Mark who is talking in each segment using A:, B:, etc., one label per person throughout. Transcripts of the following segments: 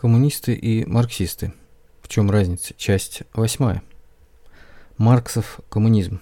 A: Коммунисты и марксисты. В чем разница? Часть восьмая. Марксов коммунизм.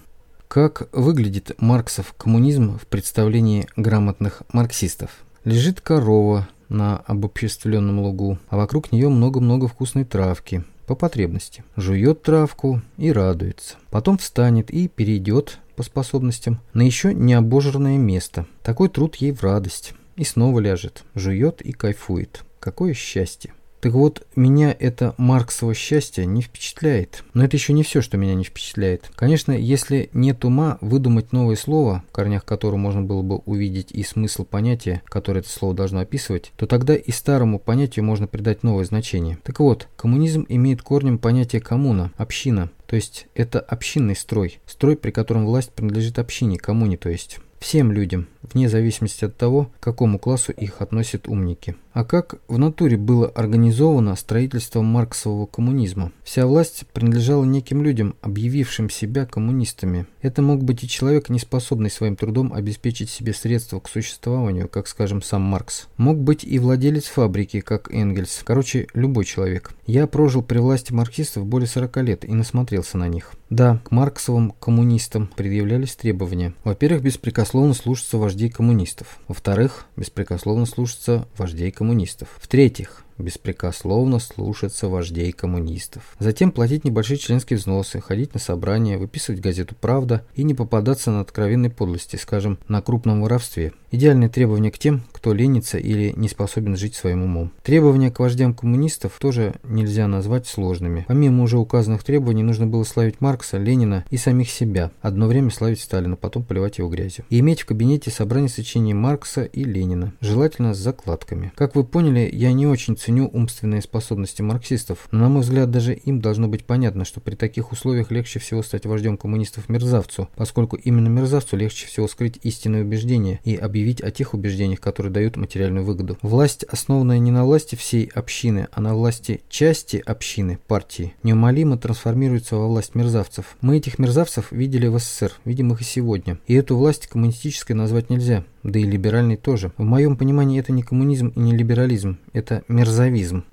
A: Как выглядит Марксов коммунизм в представлении грамотных марксистов? Лежит корова на обобществленном лугу, а вокруг нее много-много вкусной травки, по потребности. Жует травку и радуется. Потом встанет и перейдет по способностям на еще не обожранное место. Такой труд ей в радость. И снова ляжет, жует и кайфует. Какое счастье! Так вот, меня это Марксово счастье не впечатляет. Но это еще не все, что меня не впечатляет. Конечно, если нет ума выдумать новое слово, в корнях которого можно было бы увидеть и смысл понятия, которое это слово должно описывать, то тогда и старому понятию можно придать новое значение. Так вот, коммунизм имеет корнем понятие коммуна, община. То есть это общинный строй. Строй, при котором власть принадлежит общине, коммуне то есть. Всем людям, вне зависимости от того, к какому классу их относят умники. А как в натуре было организовано строительство марксового коммунизма? Вся власть принадлежала неким людям, объявившим себя коммунистами. Это мог быть и человек, не способный своим трудом обеспечить себе средства к существованию, как, скажем, сам Маркс. Мог быть и владелец фабрики, как Энгельс. Короче, любой человек. Я прожил при власти марксистов более 40 лет и насмотрелся на них. Да, к марксовым коммунистам предъявлялись требования. Во-первых, беспрекословно слушаться вождей коммунистов. Во-вторых, беспрекословно слушаться вождей коммунистов. В-третьих, беспрекословно слушаться вождей коммунистов. Затем платить небольшие членские взносы, ходить на собрания, выписывать газету «Правда» и не попадаться на откровенной подлости, скажем, на крупном воровстве. Идеальные требования к тем, кто ленится или не способен жить своим умом. Требования к вождям коммунистов тоже нельзя назвать сложными. Помимо уже указанных требований, нужно было славить Маркса, Ленина и самих себя. Одно время славить Сталина, потом поливать его грязью. И иметь в кабинете собрание сочинений Маркса и Ленина, желательно с закладками. Как вы поняли, я не очень ценю умственные способности марксистов, но, на мой взгляд, даже им должно быть понятно, что при таких условиях легче всего стать вождем коммунистов мерзавцу, поскольку именно мерзавцу легче всего скрыть истинные убеждения и объявить о тех убеждениях, которые дают материальную выгоду. Власть, основанная не на власти всей общины, а на власти части общины, партии, неумолимо трансформируется во власть мерзавцев. Мы этих мерзавцев видели в СССР, видим их и сегодня. И эту власть коммунистической назвать нельзя да и либеральный тоже. В моем понимании это не коммунизм и не либерализм, это мерзавизм.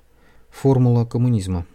A: Формула коммунизма.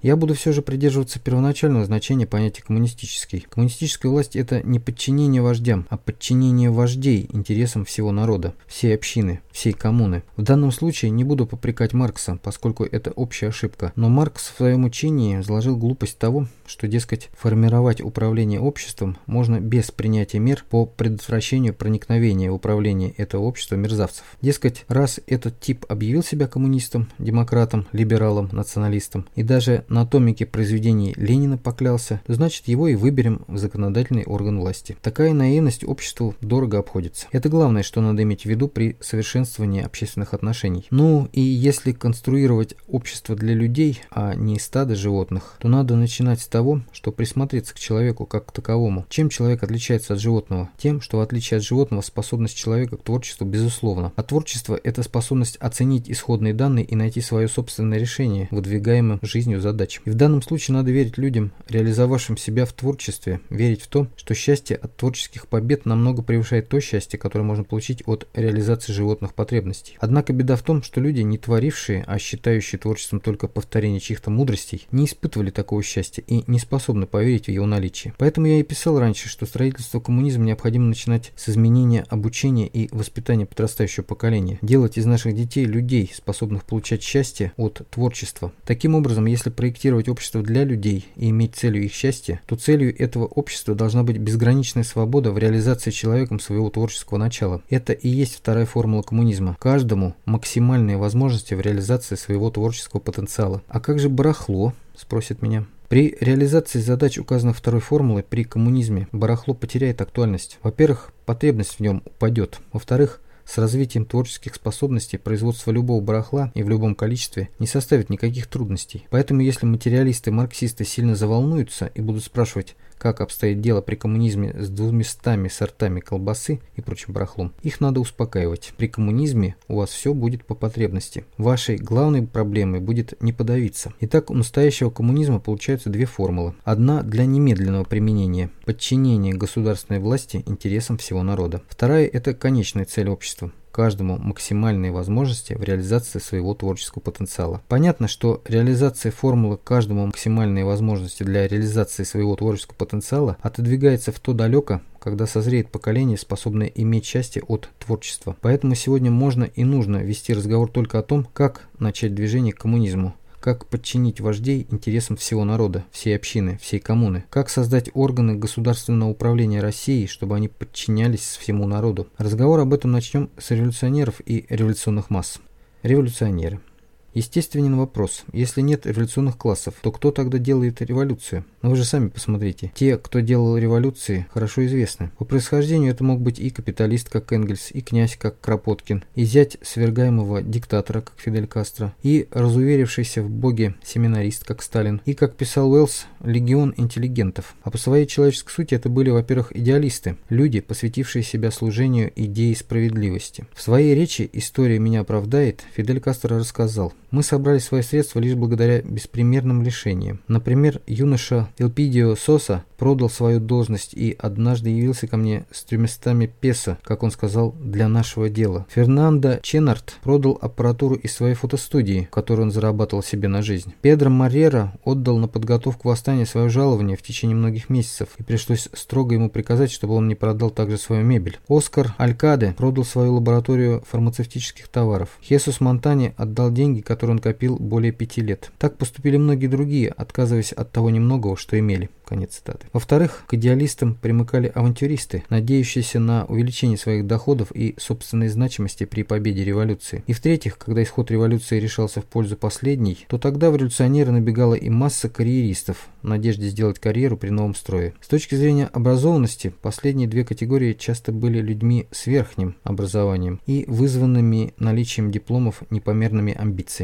A: Я буду все же придерживаться первоначального значения понятия коммунистический. Коммунистическая власть – это не подчинение вождям, а подчинение вождей интересам всего народа, всей общины, всей коммуны. В данном случае не буду попрекать Маркса, поскольку это общая ошибка. Но Маркс в своем учении заложил глупость того, что, дескать, формировать управление обществом можно без принятия мер по предотвращению проникновения в управление этого общества мерзавцев. Дескать, раз этот тип объявил себя коммунистом, демократом, либералом, националистом и даже на томике произведений Ленина поклялся, значит его и выберем в законодательный орган власти. Такая наивность обществу дорого обходится. Это главное, что надо иметь в виду при совершенствовании общественных отношений. Ну и если конструировать общество для людей, а не стадо животных, то надо начинать с того, что присмотреться к человеку как к таковому. Чем человек отличается от животного? Тем, что в отличие от животного способность человека к творчеству безусловно. А творчество – это способность оценить исходные данные и найти свое собственное решение, выдвигаемым жизнью задач задач. И в данном случае надо верить людям, реализовавшим себя в творчестве, верить в то, что счастье от творческих побед намного превышает то счастье, которое можно получить от реализации животных потребностей. Однако беда в том, что люди, не творившие, а считающие творчеством только повторение чьих-то мудростей, не испытывали такого счастья и не способны поверить в его наличие. Поэтому я и писал раньше, что строительство коммунизма необходимо начинать с изменения обучения и воспитания подрастающего поколения, делать из наших детей людей, способных получать счастье от творчества. Таким образом, если проектировать общество для людей и иметь целью их счастья, то целью этого общества должна быть безграничная свобода в реализации человеком своего творческого начала. Это и есть вторая формула коммунизма. Каждому максимальные возможности в реализации своего творческого потенциала. А как же барахло? Спросит меня. При реализации задач, указанных второй формулой, при коммунизме барахло потеряет актуальность. Во-первых, потребность в нем упадет. Во-вторых, с развитием творческих способностей производство любого барахла и в любом количестве не составит никаких трудностей. Поэтому если материалисты-марксисты сильно заволнуются и будут спрашивать, как обстоит дело при коммунизме с двумястами сортами колбасы и прочим барахлом, их надо успокаивать. При коммунизме у вас все будет по потребности. Вашей главной проблемой будет не подавиться. Итак, у настоящего коммунизма получаются две формулы. Одна для немедленного применения – подчинение государственной власти интересам всего народа. Вторая – это конечная цель общества каждому максимальные возможности в реализации своего творческого потенциала. Понятно, что реализация формулы каждому максимальные возможности для реализации своего творческого потенциала отодвигается в то далеко, когда созреет поколение, способное иметь счастье от творчества. Поэтому сегодня можно и нужно вести разговор только о том, как начать движение к коммунизму, как подчинить вождей интересам всего народа, всей общины, всей коммуны, как создать органы государственного управления Россией, чтобы они подчинялись всему народу. Разговор об этом начнем с революционеров и революционных масс. Революционеры. Естественен вопрос, если нет революционных классов, то кто тогда делает революцию? Но вы же сами посмотрите. Те, кто делал революции, хорошо известны. По происхождению это мог быть и капиталист, как Энгельс, и князь, как Кропоткин, и зять свергаемого диктатора, как Фидель Кастро, и разуверившийся в боге семинарист, как Сталин, и, как писал Уэллс, легион интеллигентов. А по своей человеческой сути это были, во-первых, идеалисты, люди, посвятившие себя служению идеи справедливости. В своей речи «История меня оправдает» Фидель Кастро рассказал, мы собрали свои средства лишь благодаря беспримерным лишениям. Например, юноша Элпидио Соса продал свою должность и однажды явился ко мне с тремястами песо, как он сказал, для нашего дела. Фернандо Ченнард продал аппаратуру из своей фотостудии, которую он зарабатывал себе на жизнь. Педро Маррера отдал на подготовку восстания свое жалование в течение многих месяцев, и пришлось строго ему приказать, чтобы он не продал также свою мебель. Оскар Алькаде продал свою лабораторию фармацевтических товаров. Хесус Монтани отдал деньги, которые который он копил более пяти лет. Так поступили многие другие, отказываясь от того немногого, что имели. Конец цитаты. Во-вторых, к идеалистам примыкали авантюристы, надеющиеся на увеличение своих доходов и собственной значимости при победе революции. И в-третьих, когда исход революции решался в пользу последней, то тогда в революционеры набегала и масса карьеристов в надежде сделать карьеру при новом строе. С точки зрения образованности, последние две категории часто были людьми с верхним образованием и вызванными наличием дипломов непомерными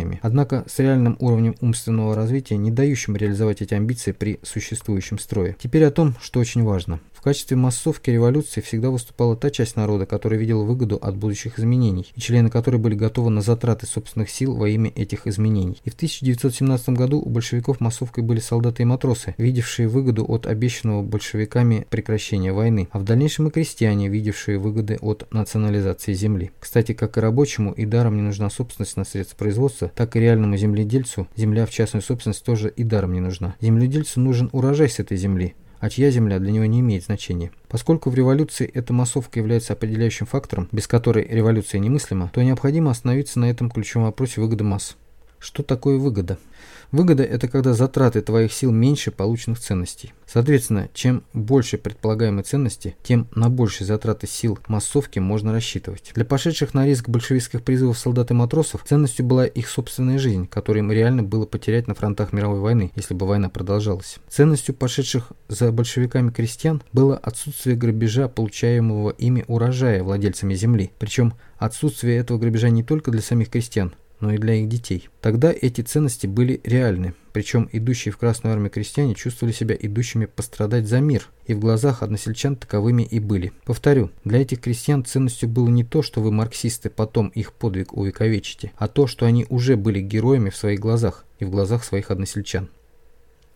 A: амбициями. Однако с реальным уровнем умственного развития, не дающим реализовать эти амбиции при существующем строе. Теперь о том, что очень важно качестве массовки революции всегда выступала та часть народа, которая видела выгоду от будущих изменений, и члены которой были готовы на затраты собственных сил во имя этих изменений. И в 1917 году у большевиков массовкой были солдаты и матросы, видевшие выгоду от обещанного большевиками прекращения войны, а в дальнейшем и крестьяне, видевшие выгоды от национализации земли. Кстати, как и рабочему и даром не нужна собственность на средства производства, так и реальному земледельцу земля в частную собственность тоже и даром не нужна. Земледельцу нужен урожай с этой земли, а чья земля для него не имеет значения. Поскольку в революции эта массовка является определяющим фактором, без которой революция немыслима, то необходимо остановиться на этом ключевом вопросе выгоды масс. Что такое выгода? Выгода – это когда затраты твоих сил меньше полученных ценностей. Соответственно, чем больше предполагаемой ценности, тем на большие затраты сил массовки можно рассчитывать. Для пошедших на риск большевистских призывов солдат и матросов ценностью была их собственная жизнь, которую им реально было потерять на фронтах мировой войны, если бы война продолжалась. Ценностью пошедших за большевиками крестьян было отсутствие грабежа, получаемого ими урожая владельцами земли. Причем отсутствие этого грабежа не только для самих крестьян, но и для их детей. Тогда эти ценности были реальны, причем идущие в Красную Армию крестьяне чувствовали себя идущими пострадать за мир, и в глазах односельчан таковыми и были. Повторю, для этих крестьян ценностью было не то, что вы марксисты потом их подвиг увековечите, а то, что они уже были героями в своих глазах и в глазах своих односельчан.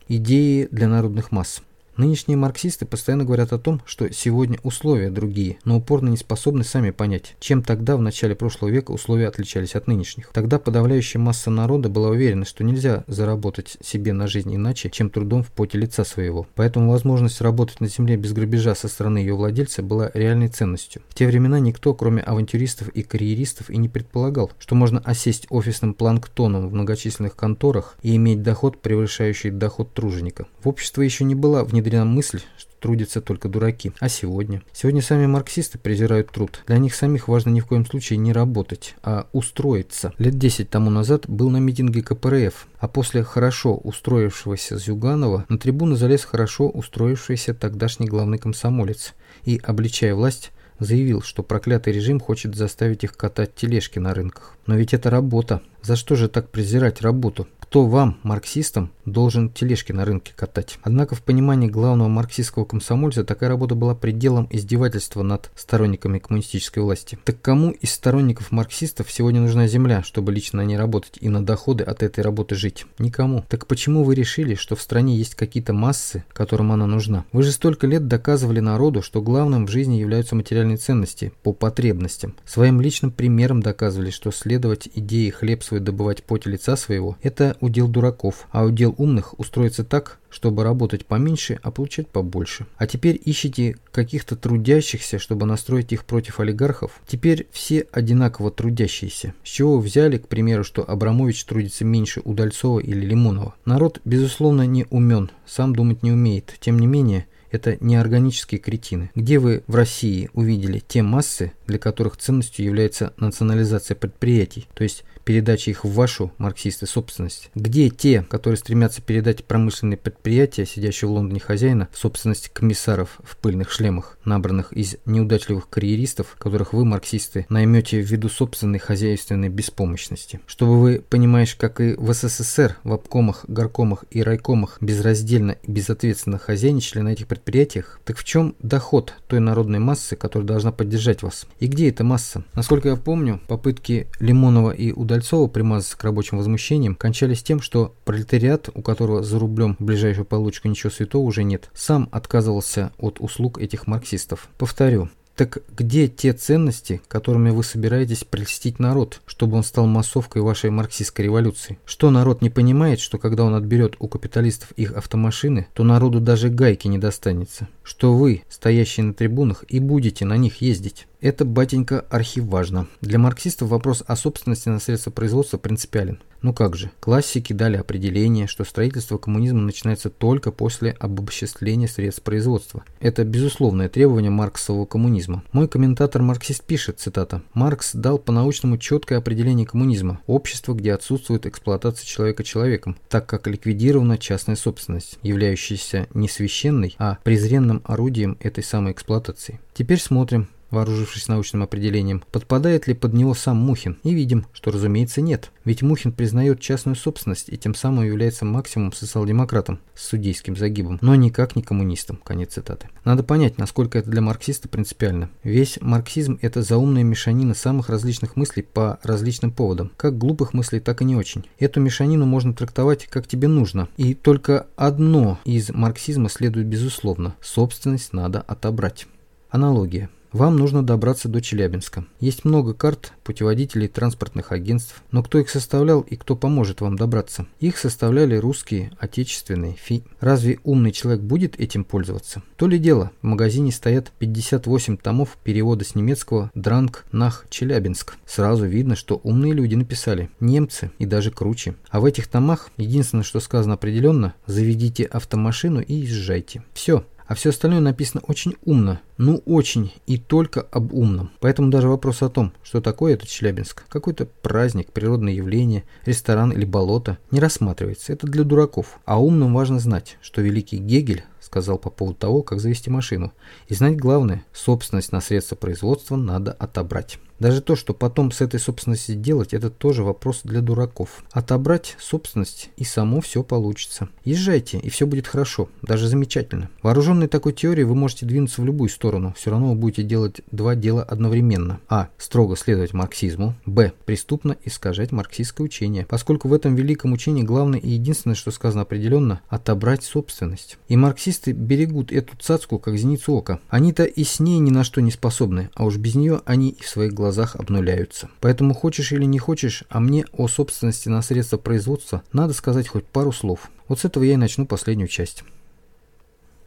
A: Идеи для народных масс. Нынешние марксисты постоянно говорят о том, что сегодня условия другие, но упорно не способны сами понять, чем тогда в начале прошлого века условия отличались от нынешних. Тогда подавляющая масса народа была уверена, что нельзя заработать себе на жизнь иначе, чем трудом в поте лица своего. Поэтому возможность работать на земле без грабежа со стороны ее владельца была реальной ценностью. В те времена никто, кроме авантюристов и карьеристов, и не предполагал, что можно осесть офисным планктоном в многочисленных конторах и иметь доход, превышающий доход труженика. В общество еще не была внедрена внедрена мысль, что трудятся только дураки. А сегодня? Сегодня сами марксисты презирают труд. Для них самих важно ни в коем случае не работать, а устроиться. Лет 10 тому назад был на митинге КПРФ, а после хорошо устроившегося Зюганова на трибуну залез хорошо устроившийся тогдашний главный комсомолец и, обличая власть, заявил, что проклятый режим хочет заставить их катать тележки на рынках. Но ведь это работа. За что же так презирать работу? Кто вам, марксистам, должен тележки на рынке катать. Однако в понимании главного марксистского комсомольца такая работа была пределом издевательства над сторонниками коммунистической власти. Так кому из сторонников марксистов сегодня нужна земля, чтобы лично на ней работать и на доходы от этой работы жить? Никому. Так почему вы решили, что в стране есть какие-то массы, которым она нужна? Вы же столько лет доказывали народу, что главным в жизни являются материальные ценности по потребностям. Своим личным примером доказывали, что следовать идее хлеб свой добывать поте лица своего – это удел дураков, а удел умных устроиться так, чтобы работать поменьше, а получать побольше. А теперь ищите каких-то трудящихся, чтобы настроить их против олигархов. Теперь все одинаково трудящиеся. С чего вы взяли, к примеру, что Абрамович трудится меньше Удальцова или Лимонова? Народ, безусловно, не умен, сам думать не умеет. Тем не менее, это неорганические кретины. Где вы в России увидели те массы, для которых ценностью является национализация предприятий, то есть передачи их в вашу, марксисты, собственность? Где те, которые стремятся передать промышленные предприятия, сидящие в Лондоне хозяина, в собственность комиссаров в пыльных шлемах, набранных из неудачливых карьеристов, которых вы, марксисты, наймете ввиду собственной хозяйственной беспомощности? Чтобы вы, понимаешь, как и в СССР, в обкомах, горкомах и райкомах безраздельно и безответственно хозяйничали на этих предприятиях, так в чем доход той народной массы, которая должна поддержать вас? И где эта масса? Насколько я помню, попытки Лимонова и Удальцова примазаться к рабочим возмущениям, кончались тем, что пролетариат, у которого за рублем ближайшую получку ничего святого уже нет, сам отказывался от услуг этих марксистов. Повторю, так где те ценности, которыми вы собираетесь прельстить народ, чтобы он стал массовкой вашей марксистской революции? Что народ не понимает, что когда он отберет у капиталистов их автомашины, то народу даже гайки не достанется? Что вы, стоящие на трибунах, и будете на них ездить? Это, батенька, архиважно. Для марксистов вопрос о собственности на средства производства принципиален. Ну как же, классики дали определение, что строительство коммунизма начинается только после обобществления средств производства. Это безусловное требование марксового коммунизма. Мой комментатор-марксист пишет, цитата, «Маркс дал по-научному четкое определение коммунизма – общество, где отсутствует эксплуатация человека человеком, так как ликвидирована частная собственность, являющаяся не священной, а презренным орудием этой самой эксплуатации. Теперь смотрим, вооружившись научным определением, подпадает ли под него сам Мухин, и видим, что разумеется нет. Ведь Мухин признает частную собственность и тем самым является максимум социал-демократом с судейским загибом, но никак не коммунистом. Конец цитаты. Надо понять, насколько это для марксиста принципиально. Весь марксизм – это заумная мешанина самых различных мыслей по различным поводам, как глупых мыслей, так и не очень. Эту мешанину можно трактовать как тебе нужно, и только одно из марксизма следует безусловно – собственность надо отобрать. Аналогия. Вам нужно добраться до Челябинска. Есть много карт, путеводителей, транспортных агентств, но кто их составлял и кто поможет вам добраться? Их составляли русские, отечественные, фи. Разве умный человек будет этим пользоваться? То ли дело, в магазине стоят 58 томов перевода с немецкого «Дранг Нах Челябинск». Сразу видно, что умные люди написали. Немцы и даже круче. А в этих томах единственное, что сказано определенно, заведите автомашину и езжайте. Все. А все остальное написано очень умно, ну очень и только об умном. Поэтому даже вопрос о том, что такое этот Челябинск, какой-то праздник, природное явление, ресторан или болото, не рассматривается. Это для дураков. А умным важно знать, что великий Гегель сказал по поводу того, как завести машину. И знать главное, собственность на средства производства надо отобрать. Даже то, что потом с этой собственностью делать, это тоже вопрос для дураков. Отобрать собственность и само все получится. Езжайте, и все будет хорошо, даже замечательно. Вооруженной такой теорией вы можете двинуться в любую сторону, все равно вы будете делать два дела одновременно. А. Строго следовать марксизму. Б. Преступно искажать марксистское учение, поскольку в этом великом учении главное и единственное, что сказано определенно, отобрать собственность. И марксисты берегут эту цацку, как зеницу ока. Они-то и с ней ни на что не способны, а уж без нее они и в своих глазах обнуляются. Поэтому хочешь или не хочешь, а мне о собственности на средства производства надо сказать хоть пару слов. Вот с этого я и начну последнюю часть.